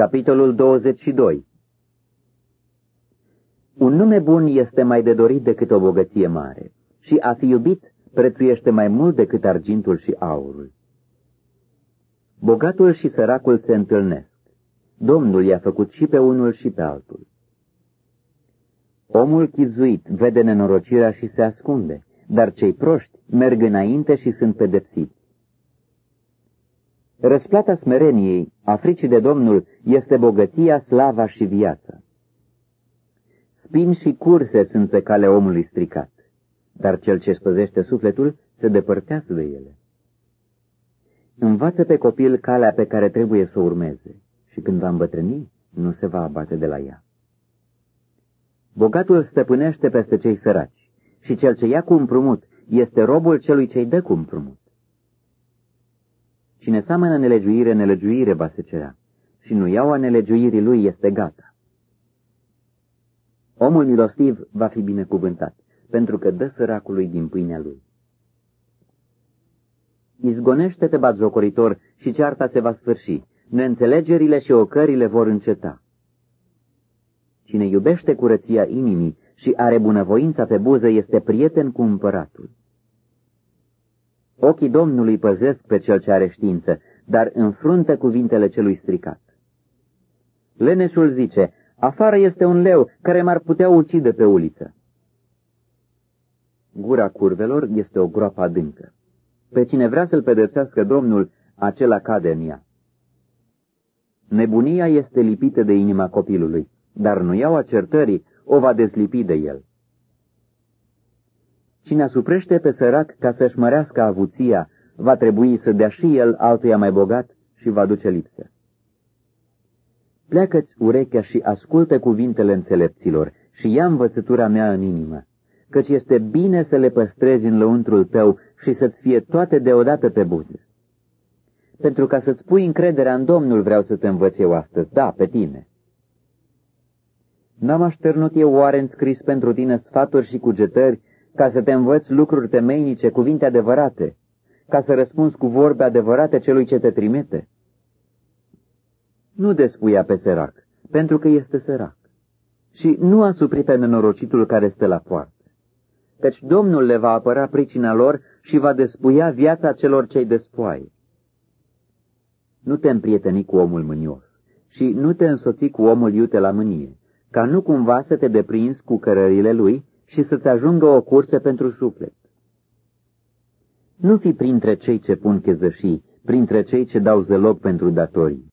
Capitolul 22 Un nume bun este mai de dorit decât o bogăție mare și a fi iubit prețuiește mai mult decât argintul și aurul. Bogatul și săracul se întâlnesc. Domnul i-a făcut și pe unul și pe altul. Omul chipzuit vede nenorocirea și se ascunde, dar cei proști merg înainte și sunt pedepsiți. Răsplata smereniei, a fricii de Domnul, este bogăția, slava și viața. Spin și curse sunt pe cale omului stricat, dar cel ce spăzește sufletul se depărtează de ele. Învață pe copil calea pe care trebuie să o urmeze și când va îmbătrâni, nu se va abate de la ea. Bogatul stăpânește peste cei săraci și cel ce ia cu împrumut este robul celui ce-i dă cu împrumut. Cine seamănă nelegiuire, nelegiuire va se cerea și nu iau a nelegiuirii lui este gata. Omul milostiv va fi binecuvântat, pentru că dă săracului din pâinea lui. Izgonește-te, batjocoritor, și cearta se va sfârși, neînțelegerile și ocările vor înceta. Cine iubește curăția inimii și are bunăvoința pe buză este prieten cu împăratul. Ochii Domnului păzesc pe cel ce are știință, dar înfruntă cuvintele celui stricat. Leneșul zice, afară este un leu care m-ar putea ucide pe uliță. Gura curvelor este o groapă adâncă. Pe cine vrea să-l pedepsească Domnul, acela cade în ea. Nebunia este lipită de inima copilului, dar nu iau certării o va dezlipi de el. Cine asuprește pe sărac ca să-și mărească avuția, va trebui să dea și el altuia mai bogat și va duce lipsă. Pleacă-ți urechea și ascultă cuvintele înțelepților și ia învățătura mea în inimă, căci este bine să le păstrezi în lăuntrul tău și să-ți fie toate deodată pe buze. Pentru ca să-ți pui încrederea în Domnul vreau să te învăț eu astăzi, da, pe tine. N-am așternut eu oare înscris pentru tine sfaturi și cugetări ca să te învăț lucruri temeinice, cuvinte adevărate, ca să răspunzi cu vorbe adevărate celui ce te trimite? Nu despuia pe sărac, pentru că este sărac, și nu asupri pe nenorocitul care stă la poartă, căci Domnul le va apăra pricina lor și va despuia viața celor ce-i despoaie. Nu te împrieteni cu omul mânios și nu te însoți cu omul iute la mânie, ca nu cumva să te deprinzi cu cărările lui și să-ți ajungă o cursă pentru suflet. Nu fi printre cei ce pun chezășii, printre cei ce dau zeloc pentru datorii.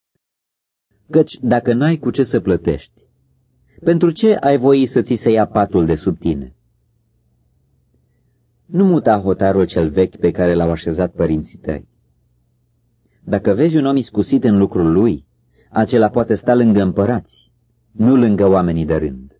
Căci dacă n-ai cu ce să plătești, pentru ce ai voi să ți se ia patul de sub tine? Nu muta hotarul cel vechi pe care l-au așezat părinții tăi. Dacă vezi un om iscusit în lucrul lui, acela poate sta lângă împărați, nu lângă oamenii de rând.